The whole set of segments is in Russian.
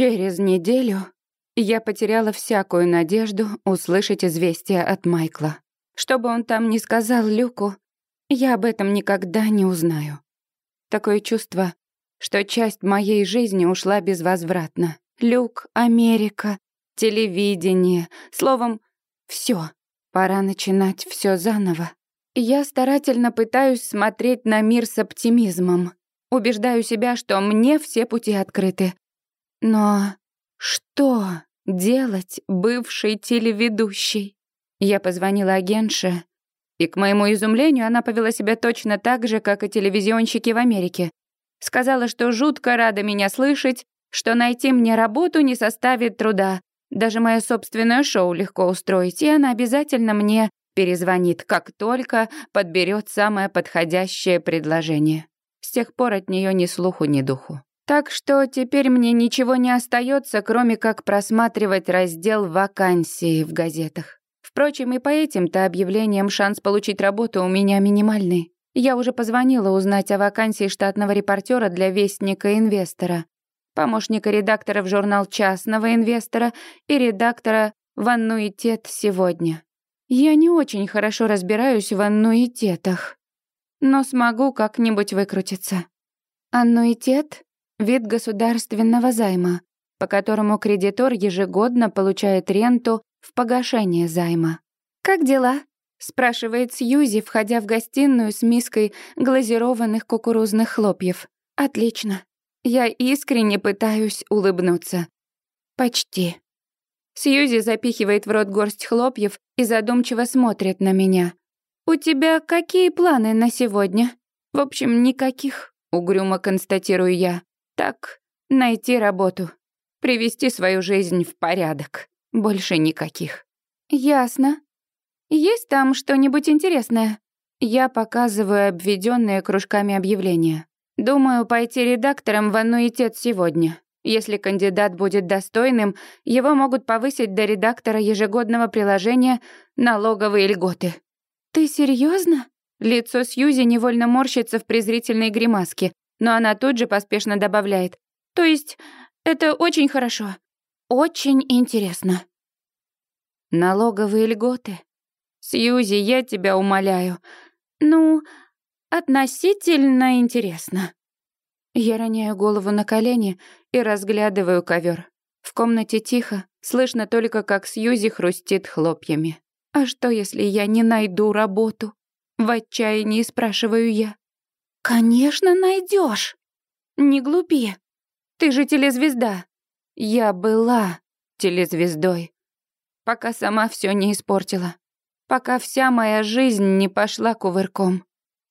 Через неделю я потеряла всякую надежду услышать известие от Майкла. Что бы он там ни сказал Люку, я об этом никогда не узнаю. Такое чувство, что часть моей жизни ушла безвозвратно. Люк, Америка, телевидение, словом, все. Пора начинать все заново. Я старательно пытаюсь смотреть на мир с оптимизмом. Убеждаю себя, что мне все пути открыты. Но что делать бывшей телеведущей? Я позвонила агентше, и, к моему изумлению, она повела себя точно так же, как и телевизионщики в Америке. Сказала, что жутко рада меня слышать, что найти мне работу не составит труда. Даже мое собственное шоу легко устроить, и она обязательно мне перезвонит, как только подберет самое подходящее предложение. С тех пор от нее ни слуху, ни духу. Так что теперь мне ничего не остается, кроме как просматривать раздел вакансий в газетах. Впрочем, и по этим-то объявлениям шанс получить работу у меня минимальный. Я уже позвонила узнать о вакансии штатного репортера для Вестника Инвестора, помощника редактора в журнал частного инвестора и редактора в аннуитет сегодня. Я не очень хорошо разбираюсь в аннуитетах, но смогу как-нибудь выкрутиться. Аннуитет — вид государственного займа, по которому кредитор ежегодно получает ренту в погашение займа. «Как дела?» — спрашивает Сьюзи, входя в гостиную с миской глазированных кукурузных хлопьев. «Отлично. Я искренне пытаюсь улыбнуться. Почти». Сьюзи запихивает в рот горсть хлопьев и задумчиво смотрит на меня. «У тебя какие планы на сегодня?» «В общем, никаких», — угрюмо констатирую я. «Так, найти работу, привести свою жизнь в порядок». Больше никаких. Ясно. Есть там что-нибудь интересное? Я показываю обведенные кружками объявления. Думаю, пойти редактором в аннуитет сегодня. Если кандидат будет достойным, его могут повысить до редактора ежегодного приложения «Налоговые льготы». «Ты серьезно? Лицо Сьюзи невольно морщится в презрительной гримаске, но она тут же поспешно добавляет. «То есть это очень хорошо. Очень интересно. Налоговые льготы? Сьюзи, я тебя умоляю. Ну, относительно интересно. Я роняю голову на колени и разглядываю ковер. В комнате тихо, слышно только, как Сьюзи хрустит хлопьями. А что, если я не найду работу? В отчаянии спрашиваю я. Конечно, найдешь. Не глупи. Ты же телезвезда. Я была телезвездой, пока сама все не испортила, пока вся моя жизнь не пошла кувырком.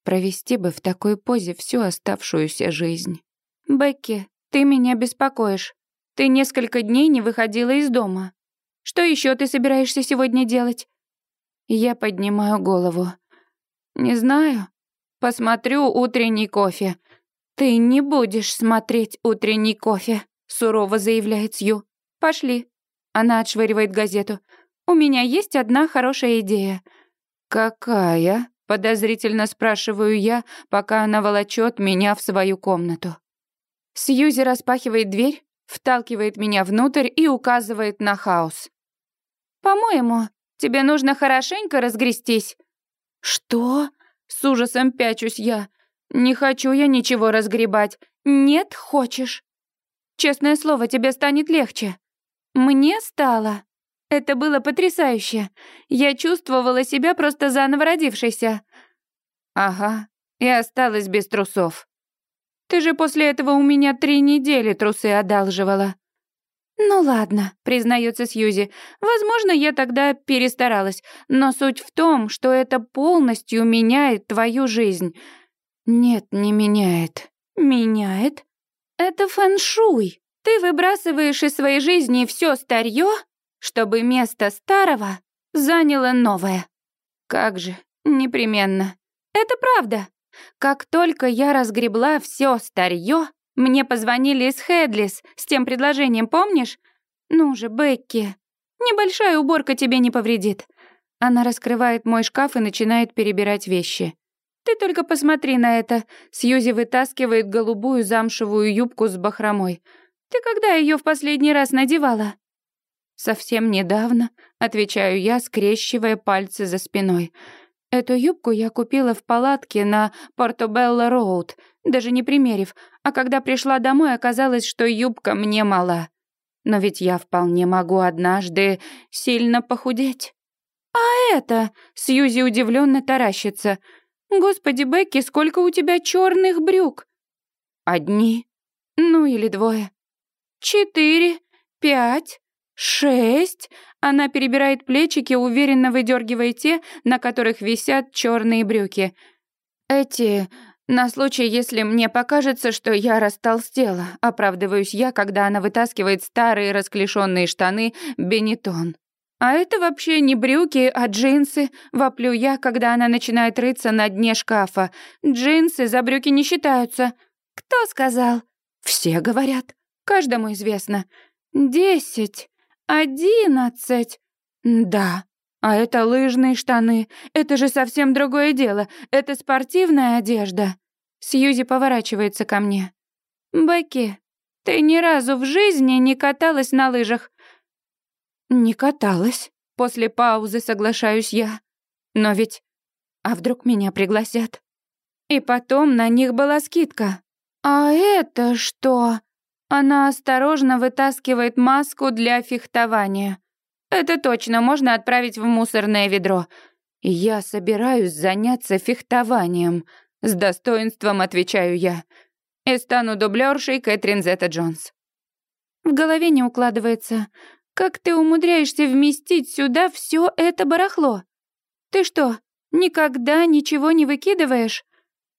Провести бы в такой позе всю оставшуюся жизнь. Бекки, ты меня беспокоишь. Ты несколько дней не выходила из дома. Что еще ты собираешься сегодня делать? Я поднимаю голову. Не знаю. Посмотрю утренний кофе. Ты не будешь смотреть утренний кофе сурово заявляет Сью. Пошли. Она отшвыривает газету. У меня есть одна хорошая идея. Какая? подозрительно спрашиваю я, пока она волочет меня в свою комнату. Сьюзи распахивает дверь, вталкивает меня внутрь и указывает на хаос. «По-моему, тебе нужно хорошенько разгрестись». «Что?» — с ужасом пячусь я. «Не хочу я ничего разгребать». «Нет, хочешь». Честное слово, тебе станет легче. Мне стало. Это было потрясающе. Я чувствовала себя просто заново родившейся. Ага, и осталась без трусов. Ты же после этого у меня три недели трусы одалживала. Ну ладно, признается Сьюзи. Возможно, я тогда перестаралась, но суть в том, что это полностью меняет твою жизнь. Нет, не меняет. Меняет? Это фэншуй. Ты выбрасываешь из своей жизни все старье, чтобы место старого заняло новое. Как же, непременно. Это правда. Как только я разгребла все старье, мне позвонили из Хедлис с тем предложением, помнишь? Ну же, Бекки, небольшая уборка тебе не повредит. Она раскрывает мой шкаф и начинает перебирать вещи. Ты только посмотри на это. Сьюзи вытаскивает голубую замшевую юбку с бахромой. Ты когда ее в последний раз надевала?» «Совсем недавно», — отвечаю я, скрещивая пальцы за спиной. «Эту юбку я купила в палатке на Портобелло-Роуд, даже не примерив, а когда пришла домой, оказалось, что юбка мне мала. Но ведь я вполне могу однажды сильно похудеть». «А это?» — Сьюзи удивленно таращится. «Господи, Бекки, сколько у тебя черных брюк?» «Одни. Ну или двое». «Четыре, пять, «Шесть!» Она перебирает плечики, уверенно выдергивая те, на которых висят черные брюки. «Эти на случай, если мне покажется, что я растолстела», оправдываюсь я, когда она вытаскивает старые расклешенные штаны Бенетон. «А это вообще не брюки, а джинсы», — воплю я, когда она начинает рыться на дне шкафа. «Джинсы за брюки не считаются». «Кто сказал?» «Все говорят. Каждому известно». «Десять». «Одиннадцать!» «Да, а это лыжные штаны. Это же совсем другое дело. Это спортивная одежда». Сьюзи поворачивается ко мне. «Бекки, ты ни разу в жизни не каталась на лыжах?» «Не каталась». После паузы соглашаюсь я. «Но ведь... А вдруг меня пригласят?» И потом на них была скидка. «А это что?» Она осторожно вытаскивает маску для фехтования. Это точно можно отправить в мусорное ведро. Я собираюсь заняться фехтованием. С достоинством отвечаю я. И стану дублершей Кэтрин Зетта Джонс. В голове не укладывается. Как ты умудряешься вместить сюда все это барахло? Ты что, никогда ничего не выкидываешь?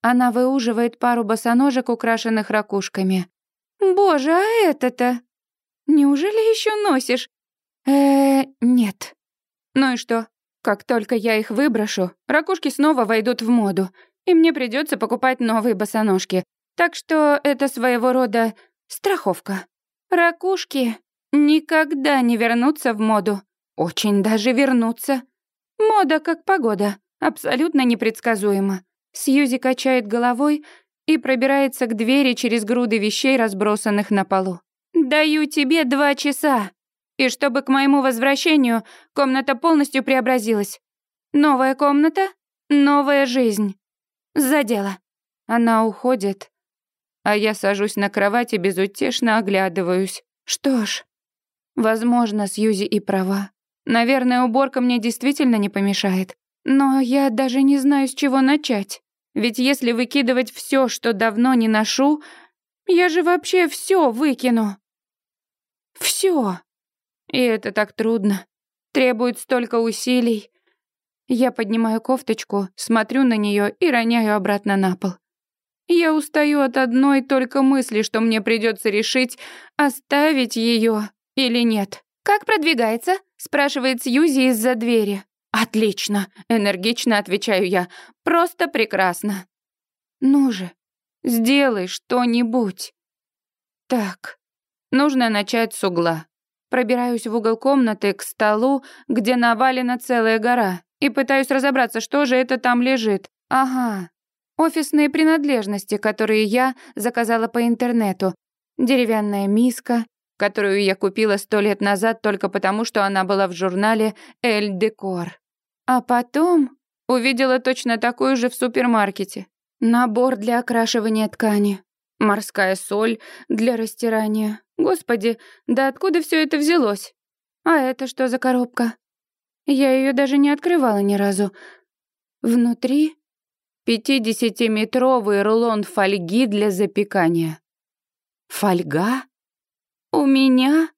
Она выуживает пару босоножек, украшенных ракушками. «Боже, а это-то? Неужели еще носишь?» Э нет». «Ну и что? Как только я их выброшу, ракушки снова войдут в моду, и мне придется покупать новые босоножки. Так что это своего рода страховка. Ракушки никогда не вернутся в моду. Очень даже вернутся. Мода как погода, абсолютно непредсказуема. Сьюзи качает головой, и пробирается к двери через груды вещей, разбросанных на полу. «Даю тебе два часа, и чтобы к моему возвращению комната полностью преобразилась. Новая комната, новая жизнь. За дело». Она уходит, а я сажусь на кровати, безутешно оглядываюсь. Что ж, возможно, Сьюзи и права. Наверное, уборка мне действительно не помешает. Но я даже не знаю, с чего начать. Ведь если выкидывать все, что давно не ношу, я же вообще все выкину. Все. И это так трудно. Требует столько усилий. Я поднимаю кофточку, смотрю на нее и роняю обратно на пол. Я устаю от одной только мысли, что мне придется решить, оставить ее или нет. «Как продвигается?» — спрашивает Сьюзи из-за двери. «Отлично!» — энергично отвечаю я. «Просто прекрасно!» «Ну же, сделай что-нибудь!» «Так, нужно начать с угла. Пробираюсь в угол комнаты к столу, где навалена целая гора, и пытаюсь разобраться, что же это там лежит. Ага, офисные принадлежности, которые я заказала по интернету. Деревянная миска, которую я купила сто лет назад только потому, что она была в журнале «Эль Декор». А потом увидела точно такую же в супермаркете. Набор для окрашивания ткани, морская соль для растирания. Господи, да откуда все это взялось? А это что за коробка? Я ее даже не открывала ни разу. Внутри пятидесятиметровый рулон фольги для запекания. Фольга? У меня?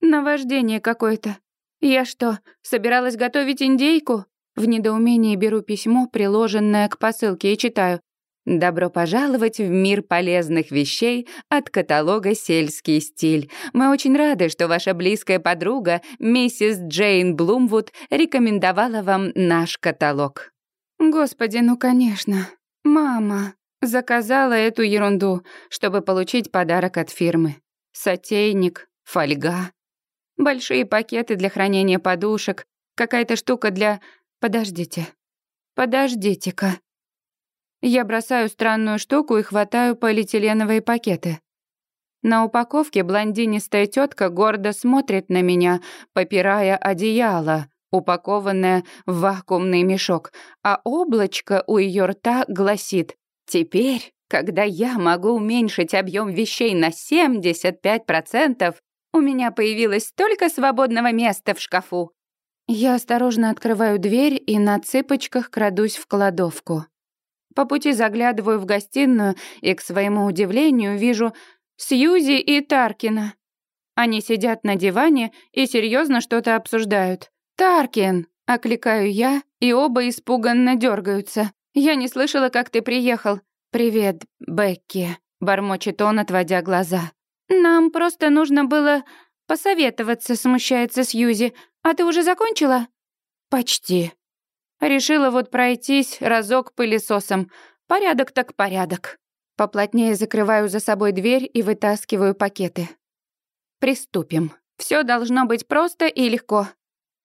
Наваждение какое-то. «Я что, собиралась готовить индейку?» В недоумении беру письмо, приложенное к посылке, и читаю. «Добро пожаловать в мир полезных вещей от каталога «Сельский стиль». Мы очень рады, что ваша близкая подруга, миссис Джейн Блумвуд, рекомендовала вам наш каталог». Господи, ну конечно. Мама заказала эту ерунду, чтобы получить подарок от фирмы. Сотейник, фольга, Большие пакеты для хранения подушек, какая-то штука для... Подождите. Подождите-ка. Я бросаю странную штуку и хватаю полиэтиленовые пакеты. На упаковке блондинистая тетка гордо смотрит на меня, попирая одеяло, упакованное в вакуумный мешок, а облачко у ее рта гласит «Теперь, когда я могу уменьшить объем вещей на 75%, у меня появилось столько свободного места в шкафу». Я осторожно открываю дверь и на цыпочках крадусь в кладовку. По пути заглядываю в гостиную и, к своему удивлению, вижу Сьюзи и Таркина. Они сидят на диване и серьезно что-то обсуждают. «Таркин!» — окликаю я, и оба испуганно дергаются. «Я не слышала, как ты приехал». «Привет, Бекки», — бормочет он, отводя глаза. «Нам просто нужно было посоветоваться», — смущается Сьюзи. «А ты уже закончила?» «Почти», Решила вот пройтись разок пылесосом. Порядок так порядок. Поплотнее закрываю за собой дверь и вытаскиваю пакеты. Приступим. Все должно быть просто и легко.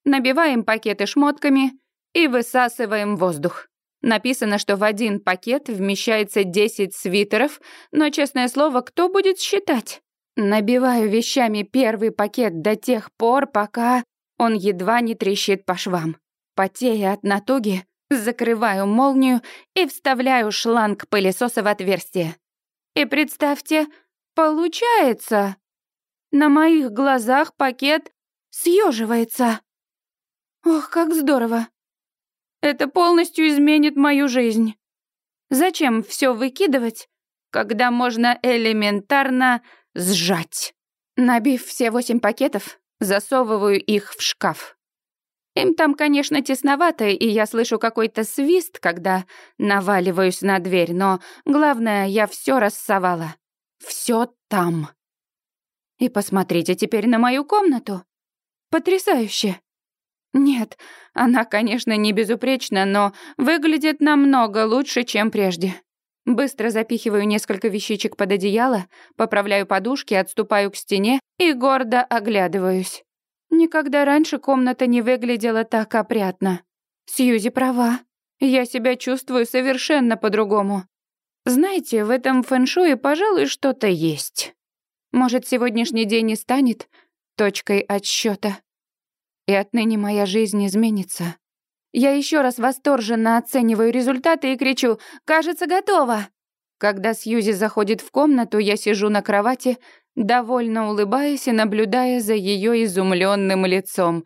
Набиваем пакеты шмотками и высасываем воздух. Написано, что в один пакет вмещается 10 свитеров, но, честное слово, кто будет считать? Набиваю вещами первый пакет до тех пор, пока он едва не трещит по швам. Потея от натуги, закрываю молнию и вставляю шланг пылесоса в отверстие. И представьте, получается. На моих глазах пакет съеживается. Ох, как здорово. Это полностью изменит мою жизнь. Зачем все выкидывать, когда можно элементарно сжать? Набив все восемь пакетов, засовываю их в шкаф. Им там, конечно, тесновато, и я слышу какой-то свист, когда наваливаюсь на дверь, но главное, я все рассовала. Все там. И посмотрите теперь на мою комнату. Потрясающе. Нет, она, конечно, не безупречна, но выглядит намного лучше, чем прежде. Быстро запихиваю несколько вещичек под одеяло, поправляю подушки, отступаю к стене и гордо оглядываюсь. Никогда раньше комната не выглядела так опрятно. Сьюзи права. Я себя чувствую совершенно по-другому. Знаете, в этом фэншуе, пожалуй, что-то есть. Может, сегодняшний день и станет точкой отсчета. И отныне моя жизнь изменится. Я еще раз восторженно оцениваю результаты и кричу «Кажется, готово!». Когда Сьюзи заходит в комнату, я сижу на кровати, довольно улыбаясь и наблюдая за ее изумленным лицом.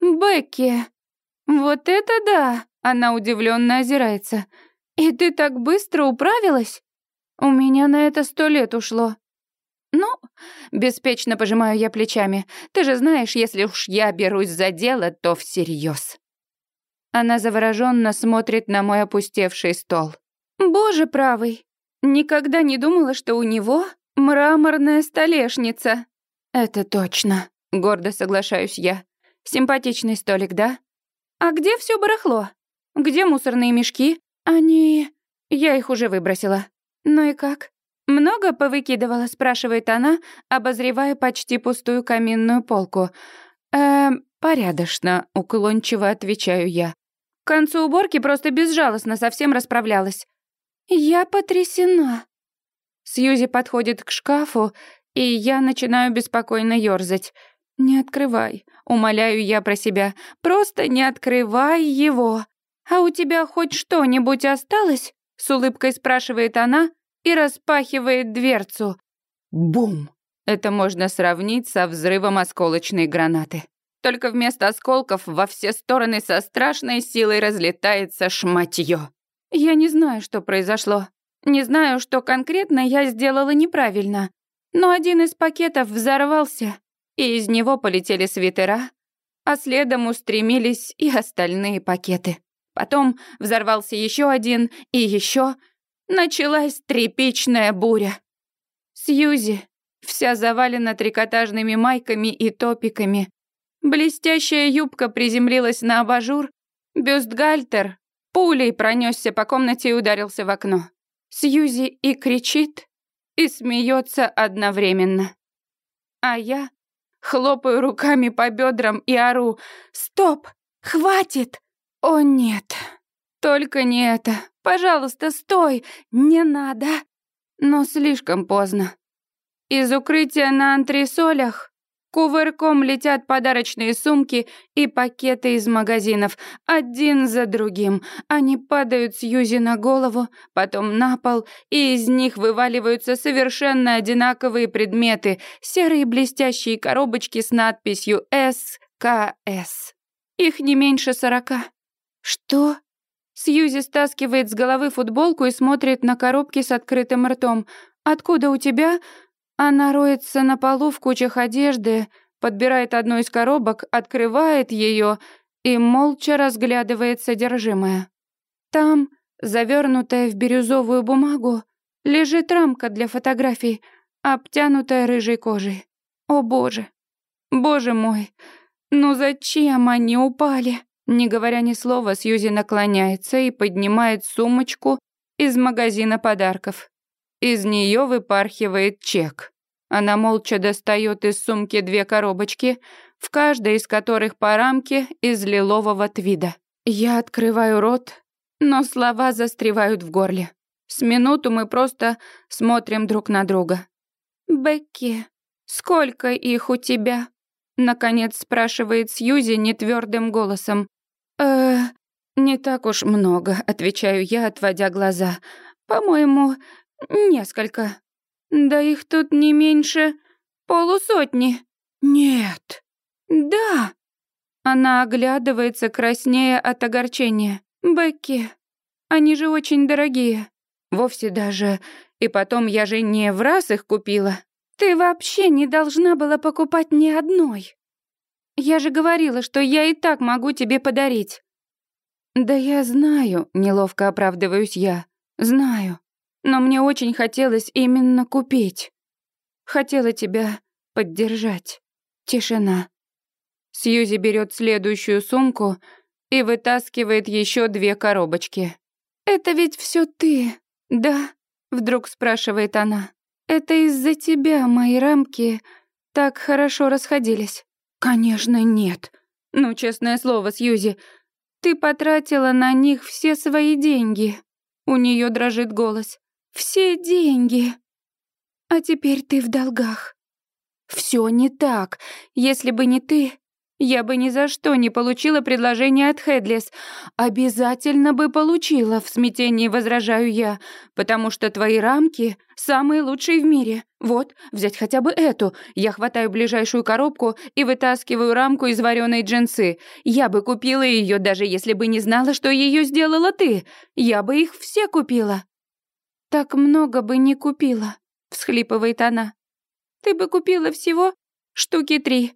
«Бекки, вот это да!» Она удивленно озирается. «И ты так быстро управилась? У меня на это сто лет ушло». «Ну, беспечно пожимаю я плечами. Ты же знаешь, если уж я берусь за дело, то всерьез. Она завороженно смотрит на мой опустевший стол. «Боже правый, никогда не думала, что у него «Мраморная столешница». «Это точно», — гордо соглашаюсь я. «Симпатичный столик, да? А где все барахло? Где мусорные мешки? Они... Я их уже выбросила. Ну и как? Много повыкидывала?» — спрашивает она, обозревая почти пустую каминную полку. «Эм, порядочно», — уклончиво отвечаю я. К концу уборки просто безжалостно совсем расправлялась. «Я потрясена», Сьюзи подходит к шкафу, и я начинаю беспокойно ёрзать. «Не открывай», — умоляю я про себя. «Просто не открывай его». «А у тебя хоть что-нибудь осталось?» — с улыбкой спрашивает она и распахивает дверцу. Бум! Это можно сравнить со взрывом осколочной гранаты. Только вместо осколков во все стороны со страшной силой разлетается шматьё. Я не знаю, что произошло. Не знаю, что конкретно я сделала неправильно, но один из пакетов взорвался, и из него полетели свитера, а следом устремились и остальные пакеты. Потом взорвался еще один и еще. Началась тряпичная буря. Сьюзи вся завалена трикотажными майками и топиками. Блестящая юбка приземлилась на абажур, бюстгальтер пулей пронесся по комнате и ударился в окно. Сьюзи и кричит, и смеется одновременно. А я хлопаю руками по бедрам и ору «Стоп! Хватит!» «О, нет! Только не это! Пожалуйста, стой! Не надо!» Но слишком поздно. Из укрытия на антресолях кувырком летят подарочные сумки и пакеты из магазинов, один за другим. Они падают Сьюзи на голову, потом на пол, и из них вываливаются совершенно одинаковые предметы, серые блестящие коробочки с надписью «СКС». Их не меньше сорока. Что? Сьюзи стаскивает с головы футболку и смотрит на коробки с открытым ртом. «Откуда у тебя?» Она роется на полу в кучах одежды, подбирает одну из коробок, открывает ее и молча разглядывает содержимое. Там, завернутая в бирюзовую бумагу, лежит рамка для фотографий, обтянутая рыжей кожей. О боже! Боже мой! Ну зачем они упали? Не говоря ни слова, Сьюзи наклоняется и поднимает сумочку из магазина подарков. Из нее выпархивает чек. Она молча достает из сумки две коробочки, в каждой из которых по рамке из лилового твида. Я открываю рот, но слова застревают в горле. С минуту мы просто смотрим друг на друга. «Бекки, сколько их у тебя?» Наконец спрашивает Сьюзи нетвердым голосом. «Э, не так уж много», — отвечаю я, отводя глаза. «По-моему, Несколько. Да их тут не меньше полусотни. Нет. Да. Она оглядывается, краснея от огорчения. Бекки, они же очень дорогие. Вовсе даже. И потом я же не в раз их купила. Ты вообще не должна была покупать ни одной. Я же говорила, что я и так могу тебе подарить. Да я знаю, неловко оправдываюсь я. Знаю но мне очень хотелось именно купить. Хотела тебя поддержать. Тишина. Сьюзи берет следующую сумку и вытаскивает еще две коробочки. «Это ведь все ты, да?» — вдруг спрашивает она. «Это из-за тебя мои рамки так хорошо расходились?» «Конечно, нет. Ну, честное слово, Сьюзи, ты потратила на них все свои деньги». У нее дрожит голос. Все деньги. А теперь ты в долгах. Все не так. Если бы не ты, я бы ни за что не получила предложение от Хедлес. Обязательно бы получила, в смятении возражаю я, потому что твои рамки самые лучшие в мире. Вот, взять хотя бы эту. Я хватаю ближайшую коробку и вытаскиваю рамку из вареной джинсы. Я бы купила ее, даже если бы не знала, что ее сделала ты. Я бы их все купила. «Так много бы не купила», — всхлипывает она. «Ты бы купила всего штуки три».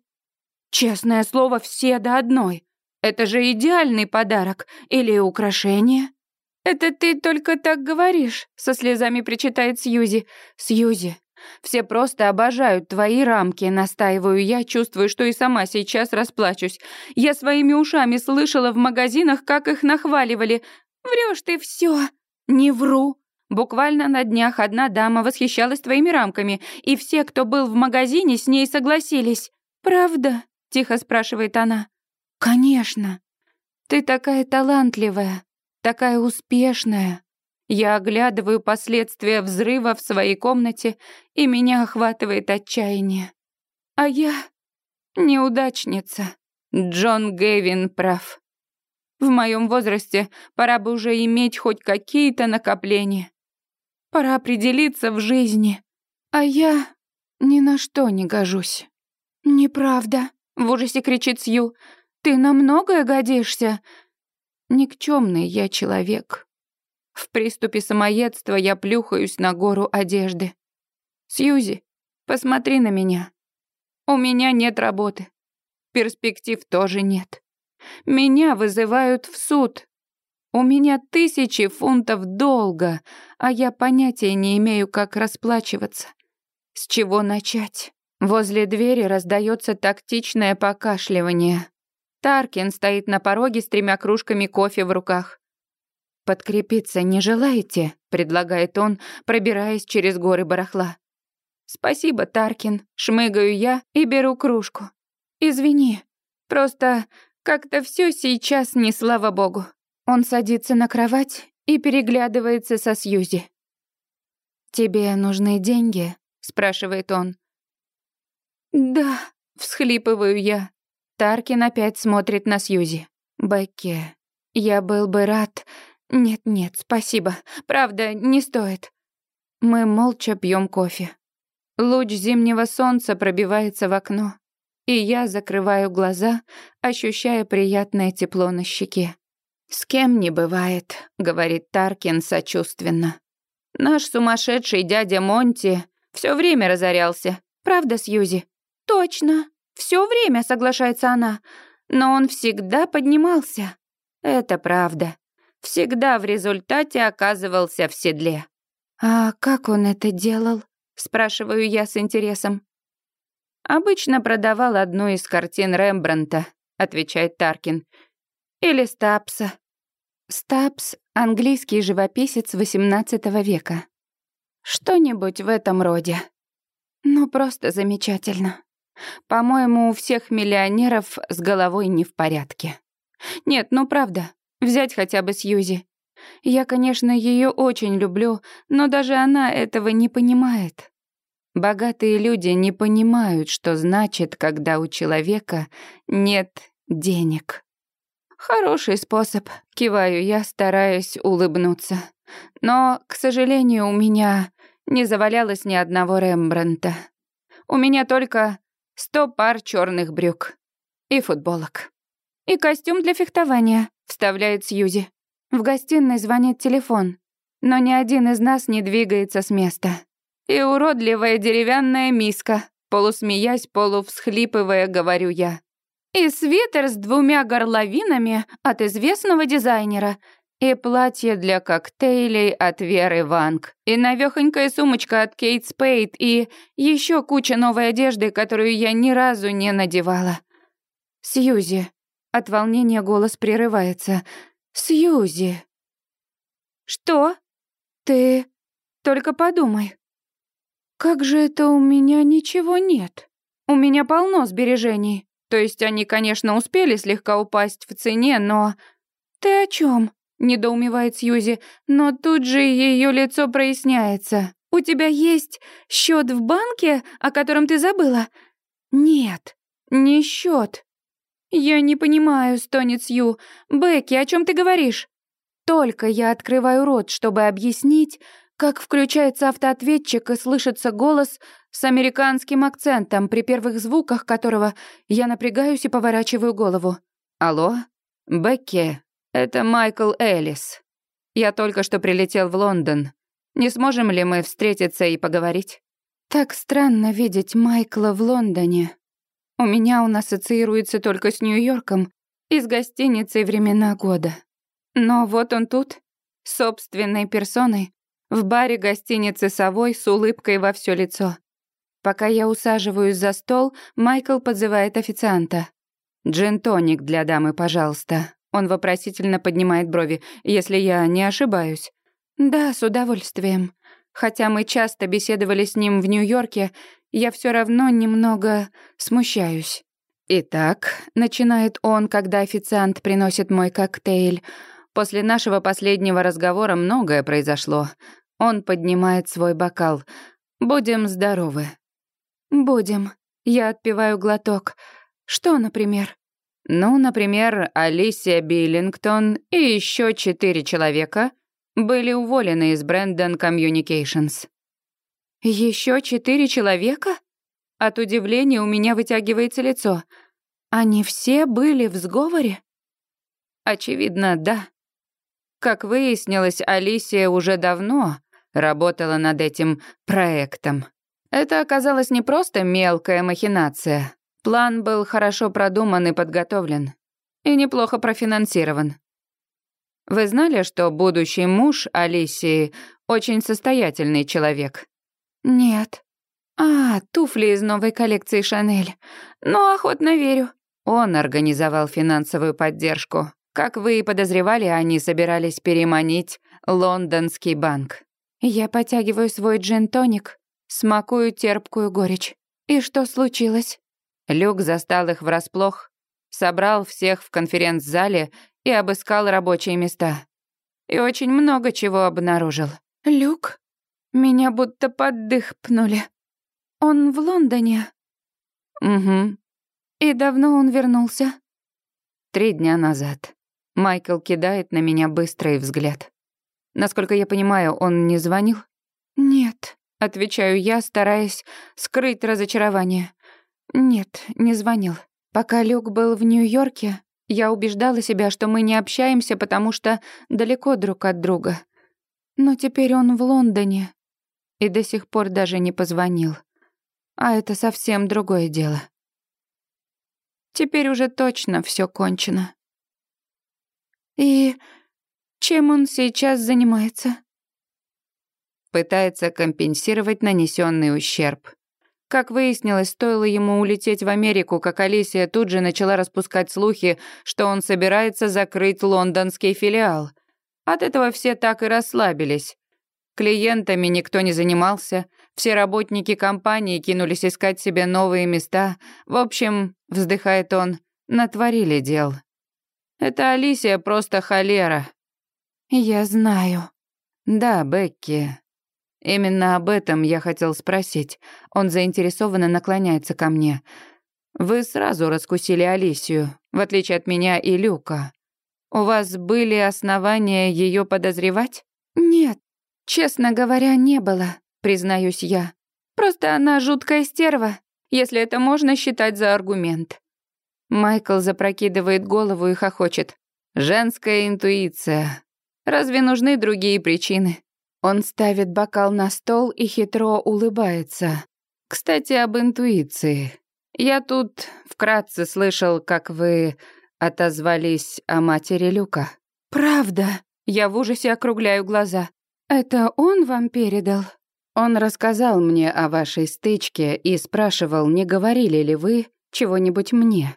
«Честное слово, все до одной. Это же идеальный подарок или украшение». «Это ты только так говоришь», — со слезами причитает Сьюзи. «Сьюзи, все просто обожают твои рамки, настаиваю я, чувствую, что и сама сейчас расплачусь. Я своими ушами слышала в магазинах, как их нахваливали. Врешь ты все. Не вру. Буквально на днях одна дама восхищалась твоими рамками, и все, кто был в магазине, с ней согласились. «Правда?» — тихо спрашивает она. «Конечно. Ты такая талантливая, такая успешная». Я оглядываю последствия взрыва в своей комнате, и меня охватывает отчаяние. А я неудачница. Джон Гэвин прав. В моем возрасте пора бы уже иметь хоть какие-то накопления. Пора определиться в жизни. А я ни на что не гожусь. Неправда, в ужасе кричит Сью. Ты на многое годишься. Никчемный я человек. В приступе самоедства я плюхаюсь на гору одежды. Сьюзи, посмотри на меня. У меня нет работы. Перспектив тоже нет. Меня вызывают в суд у меня тысячи фунтов долга, а я понятия не имею, как расплачиваться. С чего начать? Возле двери раздается тактичное покашливание. Таркин стоит на пороге с тремя кружками кофе в руках. «Подкрепиться не желаете?» — предлагает он, пробираясь через горы барахла. «Спасибо, Таркин», — шмыгаю я и беру кружку. «Извини, просто как-то все сейчас не слава богу». Он садится на кровать и переглядывается со Сьюзи. «Тебе нужны деньги?» — спрашивает он. «Да», — всхлипываю я. Таркин опять смотрит на Сьюзи. «Бекки, я был бы рад...» «Нет-нет, спасибо. Правда, не стоит». Мы молча пьем кофе. Луч зимнего солнца пробивается в окно, и я закрываю глаза, ощущая приятное тепло на щеке. «С кем не бывает», — говорит Таркин сочувственно. «Наш сумасшедший дядя Монти все время разорялся. Правда, Сьюзи?» «Точно. Все время», — соглашается она. «Но он всегда поднимался». «Это правда. Всегда в результате оказывался в седле». «А как он это делал?» — спрашиваю я с интересом. «Обычно продавал одну из картин Рембранта», — отвечает Таркин. «Или Стапса». Стапс — английский живописец XVIII века. Что-нибудь в этом роде. Ну, просто замечательно. По-моему, у всех миллионеров с головой не в порядке. Нет, ну правда, взять хотя бы Сьюзи. Я, конечно, ее очень люблю, но даже она этого не понимает. Богатые люди не понимают, что значит, когда у человека нет денег. Хороший способ, киваю я, стараясь улыбнуться. Но, к сожалению, у меня не завалялось ни одного Рембранта. У меня только сто пар черных брюк и футболок. И костюм для фехтования, вставляет Сьюзи. В гостиной звонит телефон, но ни один из нас не двигается с места. И уродливая деревянная миска, полусмеясь, полувсхлипывая, говорю я. И свитер с двумя горловинами от известного дизайнера, и платье для коктейлей от Веры Ванг, и навёхонькая сумочка от Кейт Спейд, и еще куча новой одежды, которую я ни разу не надевала. Сьюзи. От волнения голос прерывается. Сьюзи. Что? Ты только подумай. Как же это у меня ничего нет? У меня полно сбережений. То есть они, конечно, успели слегка упасть в цене, но... Ты о чем? недоумевает Сьюзи, но тут же ее лицо проясняется. У тебя есть счет в банке, о котором ты забыла? Нет, не счет. Я не понимаю, стонет Сью. Бекки, о чем ты говоришь? Только я открываю рот, чтобы объяснить, как включается автоответчик и слышится голос с американским акцентом, при первых звуках которого я напрягаюсь и поворачиваю голову. «Алло? Бекки, это Майкл Элис. Я только что прилетел в Лондон. Не сможем ли мы встретиться и поговорить?» «Так странно видеть Майкла в Лондоне. У меня он ассоциируется только с Нью-Йорком и с гостиницей «Времена года». Но вот он тут, собственной персоной, в баре гостиницы «Совой» с улыбкой во все лицо. Пока я усаживаюсь за стол, Майкл подзывает официанта. «Джин-тоник для дамы, пожалуйста». Он вопросительно поднимает брови, если я не ошибаюсь. «Да, с удовольствием. Хотя мы часто беседовали с ним в Нью-Йорке, я все равно немного смущаюсь». «Итак», — начинает он, когда официант приносит мой коктейль, «после нашего последнего разговора многое произошло. Он поднимает свой бокал. Будем здоровы». «Будем». Я отпиваю глоток. «Что, например?» Ну, например, Алисия Биллингтон и еще четыре человека были уволены из Брэндон Communications. Еще четыре человека? От удивления у меня вытягивается лицо. Они все были в сговоре? Очевидно, да. Как выяснилось, Алисия уже давно работала над этим проектом. Это оказалось не просто мелкая махинация. План был хорошо продуман и подготовлен. И неплохо профинансирован. Вы знали, что будущий муж Алисии очень состоятельный человек? Нет. А, туфли из новой коллекции Шанель. Ну, охотно верю. Он организовал финансовую поддержку. Как вы и подозревали, они собирались переманить лондонский банк. Я потягиваю свой джин-тоник, смакую терпкую горечь. И что случилось? Люк застал их врасплох, собрал всех в конференц-зале и обыскал рабочие места. И очень много чего обнаружил. «Люк? Меня будто под дых пнули. Он в Лондоне?» «Угу». «И давно он вернулся?» «Три дня назад». Майкл кидает на меня быстрый взгляд. Насколько я понимаю, он не звонил? «Нет», — отвечаю я, стараясь скрыть разочарование. «Нет, не звонил. Пока Люк был в Нью-Йорке, я убеждала себя, что мы не общаемся, потому что далеко друг от друга. Но теперь он в Лондоне и до сих пор даже не позвонил. А это совсем другое дело. Теперь уже точно все кончено. И чем он сейчас занимается? Пытается компенсировать нанесенный ущерб. Как выяснилось, стоило ему улететь в Америку, как Алисия тут же начала распускать слухи, что он собирается закрыть лондонский филиал. От этого все так и расслабились. Клиентами никто не занимался, все работники компании кинулись искать себе новые места. В общем, вздыхает он, натворили дел. Это Алисия просто холера. Я знаю. Да, Бекки, Именно об этом я хотел спросить. Он заинтересованно наклоняется ко мне. Вы сразу раскусили Алисию, в отличие от меня и Люка. У вас были основания ее подозревать? Нет, честно говоря, не было, признаюсь я. Просто она жуткая стерва, если это можно считать за аргумент. Майкл запрокидывает голову и хохочет. Женская интуиция. Разве нужны другие причины? Он ставит бокал на стол и хитро улыбается. «Кстати, об интуиции. Я тут вкратце слышал, как вы отозвались о матери Люка». «Правда?» Я в ужасе округляю глаза. «Это он вам передал?» Он рассказал мне о вашей стычке и спрашивал, не говорили ли вы чего-нибудь мне.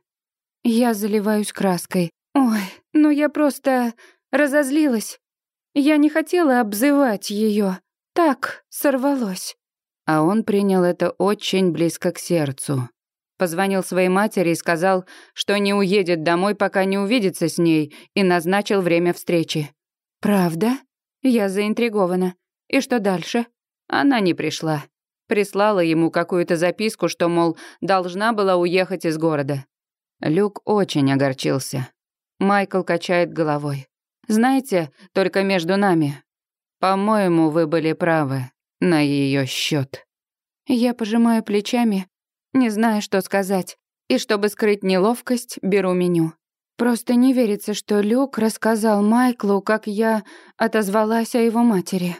Я заливаюсь краской. «Ой, ну я просто разозлилась. Я не хотела обзывать ее. Так сорвалось. А он принял это очень близко к сердцу. Позвонил своей матери и сказал, что не уедет домой, пока не увидится с ней, и назначил время встречи. «Правда?» Я заинтригована. «И что дальше?» Она не пришла. Прислала ему какую-то записку, что, мол, должна была уехать из города. Люк очень огорчился. Майкл качает головой. Знаете, только между нами. По-моему, вы были правы на ее счет. Я пожимаю плечами, не знаю, что сказать, и чтобы скрыть неловкость, беру меню. Просто не верится, что Люк рассказал Майклу, как я отозвалась о его матери.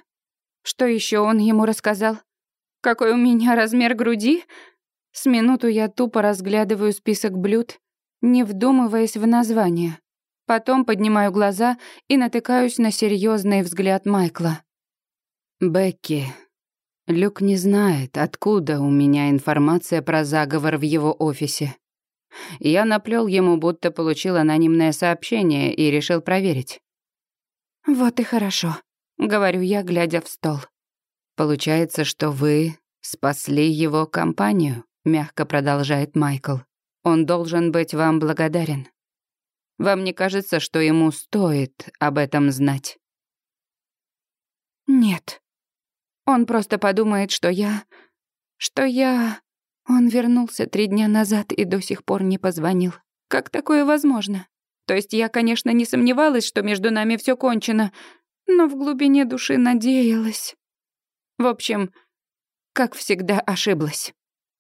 Что еще он ему рассказал? Какой у меня размер груди? С минуту я тупо разглядываю список блюд, не вдумываясь в название. Потом поднимаю глаза и натыкаюсь на серьезный взгляд Майкла. «Бекки, Люк не знает, откуда у меня информация про заговор в его офисе. Я наплел ему, будто получил анонимное сообщение и решил проверить». «Вот и хорошо», — говорю я, глядя в стол. «Получается, что вы спасли его компанию», — мягко продолжает Майкл. «Он должен быть вам благодарен. Вам не кажется, что ему стоит об этом знать? Нет. Он просто подумает, что я... Что я... Он вернулся три дня назад и до сих пор не позвонил. Как такое возможно? То есть я, конечно, не сомневалась, что между нами все кончено, но в глубине души надеялась. В общем, как всегда, ошиблась.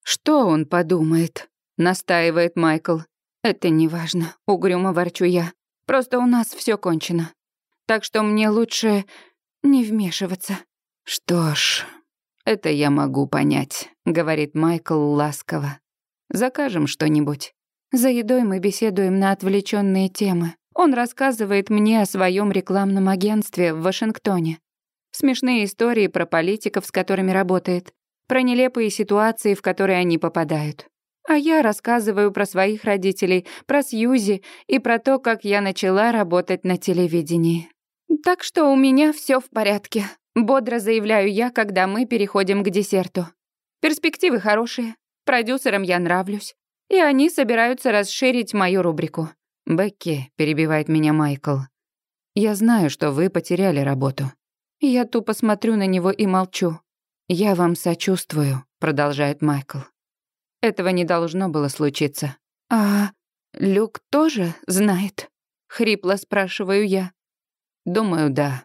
«Что он подумает?» — настаивает Майкл. «Это не важно», — угрюмо ворчу я. «Просто у нас все кончено. Так что мне лучше не вмешиваться». «Что ж, это я могу понять», — говорит Майкл ласково. «Закажем что-нибудь». За едой мы беседуем на отвлеченные темы. Он рассказывает мне о своем рекламном агентстве в Вашингтоне. Смешные истории про политиков, с которыми работает, про нелепые ситуации, в которые они попадают. А я рассказываю про своих родителей, про Сьюзи и про то, как я начала работать на телевидении. Так что у меня все в порядке. Бодро заявляю я, когда мы переходим к десерту. Перспективы хорошие, продюсерам я нравлюсь, и они собираются расширить мою рубрику. «Бекки», — перебивает меня Майкл, — «я знаю, что вы потеряли работу». Я тупо смотрю на него и молчу. «Я вам сочувствую», продолжает Майкл. Этого не должно было случиться. А Люк тоже знает? Хрипло спрашиваю я. Думаю, да.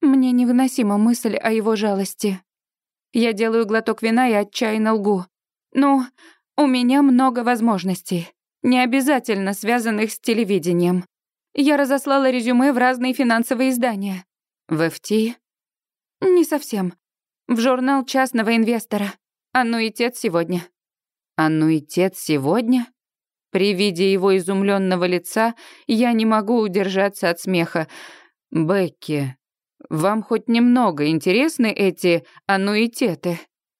Мне невыносима мысль о его жалости. Я делаю глоток вина и отчаянно лгу. Ну, у меня много возможностей, не обязательно связанных с телевидением. Я разослала резюме в разные финансовые издания. В FT? Не совсем. В журнал частного инвестора. Аннуитет сегодня. Аннуитет сегодня? При виде его изумленного лица я не могу удержаться от смеха. Бекки, вам хоть немного интересны эти аннуитеты?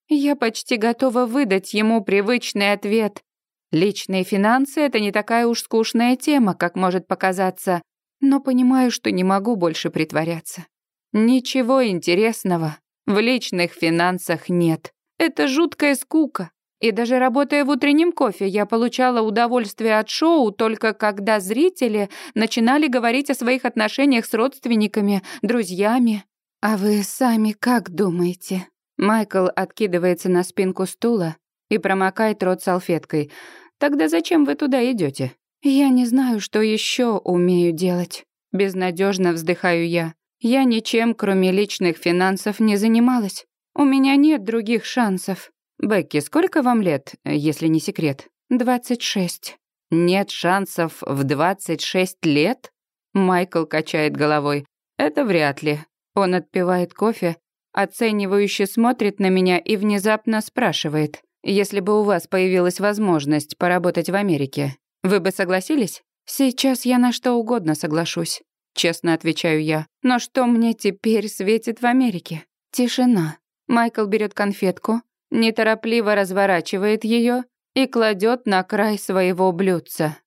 Я почти готова выдать ему привычный ответ. Личные финансы — это не такая уж скучная тема, как может показаться, но понимаю, что не могу больше притворяться. Ничего интересного в личных финансах нет. Это жуткая скука. И даже работая в утреннем кофе, я получала удовольствие от шоу только когда зрители начинали говорить о своих отношениях с родственниками, друзьями. А вы сами как думаете? Майкл откидывается на спинку стула и промокает рот салфеткой. Тогда зачем вы туда идете? Я не знаю, что еще умею делать. Безнадежно вздыхаю я. Я ничем, кроме личных финансов, не занималась. У меня нет других шансов. «Бекки, сколько вам лет, если не секрет?» «Двадцать шесть». «Нет шансов в двадцать шесть лет?» Майкл качает головой. «Это вряд ли». Он отпивает кофе, оценивающе смотрит на меня и внезапно спрашивает. «Если бы у вас появилась возможность поработать в Америке, вы бы согласились?» «Сейчас я на что угодно соглашусь», — честно отвечаю я. «Но что мне теперь светит в Америке?» Тишина. Майкл берет конфетку, неторопливо разворачивает ее и кладет на край своего блюдца.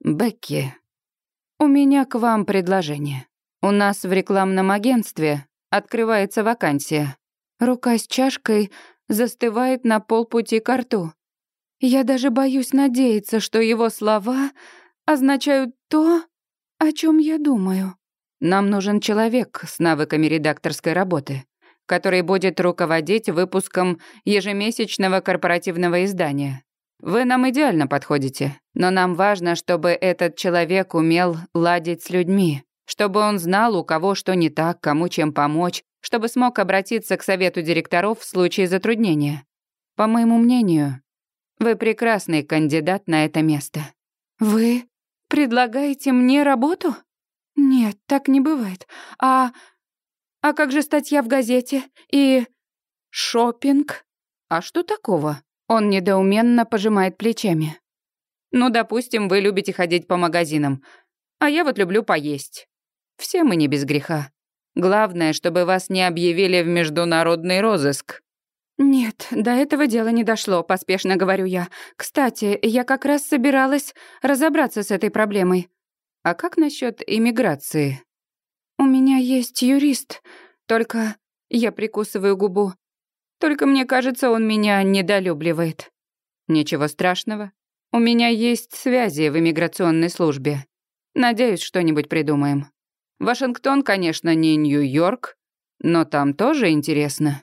«Бекки, у меня к вам предложение. У нас в рекламном агентстве открывается вакансия». Рука с чашкой застывает на полпути к рту. Я даже боюсь надеяться, что его слова означают то, о чем я думаю. Нам нужен человек с навыками редакторской работы который будет руководить выпуском ежемесячного корпоративного издания. Вы нам идеально подходите, но нам важно, чтобы этот человек умел ладить с людьми, чтобы он знал, у кого что не так, кому чем помочь, чтобы смог обратиться к совету директоров в случае затруднения. По моему мнению, вы прекрасный кандидат на это место. Вы предлагаете мне работу? Нет, так не бывает. А а как же статья в газете? И шопинг? А что такого? Он недоуменно пожимает плечами. Ну, допустим, вы любите ходить по магазинам, а я вот люблю поесть. Все мы не без греха. Главное, чтобы вас не объявили в международный розыск. «Нет, до этого дела не дошло», — поспешно говорю я. «Кстати, я как раз собиралась разобраться с этой проблемой». «А как насчет иммиграции?» «У меня есть юрист, только...» Я прикусываю губу. «Только мне кажется, он меня недолюбливает». «Ничего страшного. У меня есть связи в иммиграционной службе. Надеюсь, что-нибудь придумаем. Вашингтон, конечно, не Нью-Йорк, но там тоже интересно.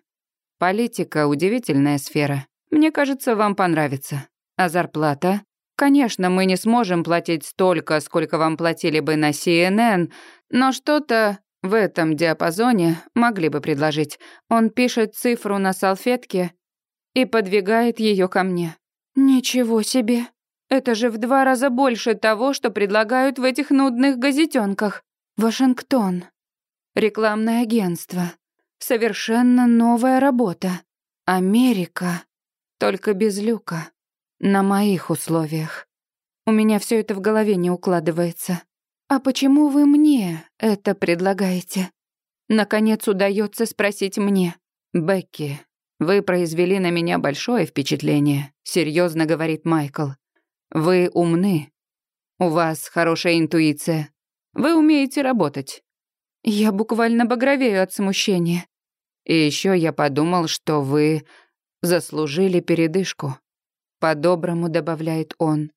Политика — удивительная сфера. Мне кажется, вам понравится. А зарплата? Конечно, мы не сможем платить столько, сколько вам платили бы на CNN, но что-то в этом диапазоне могли бы предложить. Он пишет цифру на салфетке и подвигает ее ко мне. Ничего себе. Это же в два раза больше того, что предлагают в этих нудных газетенках. Вашингтон. Рекламное агентство. Совершенно новая работа. Америка. Только без люка. На моих условиях. У меня все это в голове не укладывается. А почему вы мне это предлагаете? Наконец удается спросить мне. Бекки, вы произвели на меня большое впечатление, серьезно говорит Майкл. Вы умны. У вас хорошая интуиция. Вы умеете работать. Я буквально багровею от смущения. И еще я подумал, что вы заслужили передышку. По-доброму добавляет он.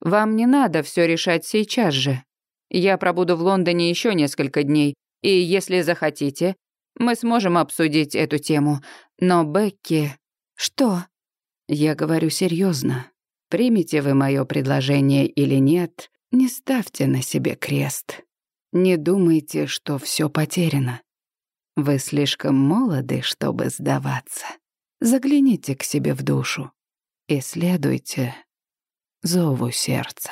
Вам не надо все решать сейчас же. Я пробуду в Лондоне еще несколько дней, и если захотите, мы сможем обсудить эту тему. Но Бекки... Что? Я говорю серьезно. Примите вы мое предложение или нет, не ставьте на себе крест. Не думайте, что все потеряно. Вы слишком молоды, чтобы сдаваться. Загляните к себе в душу и следуйте зову сердца.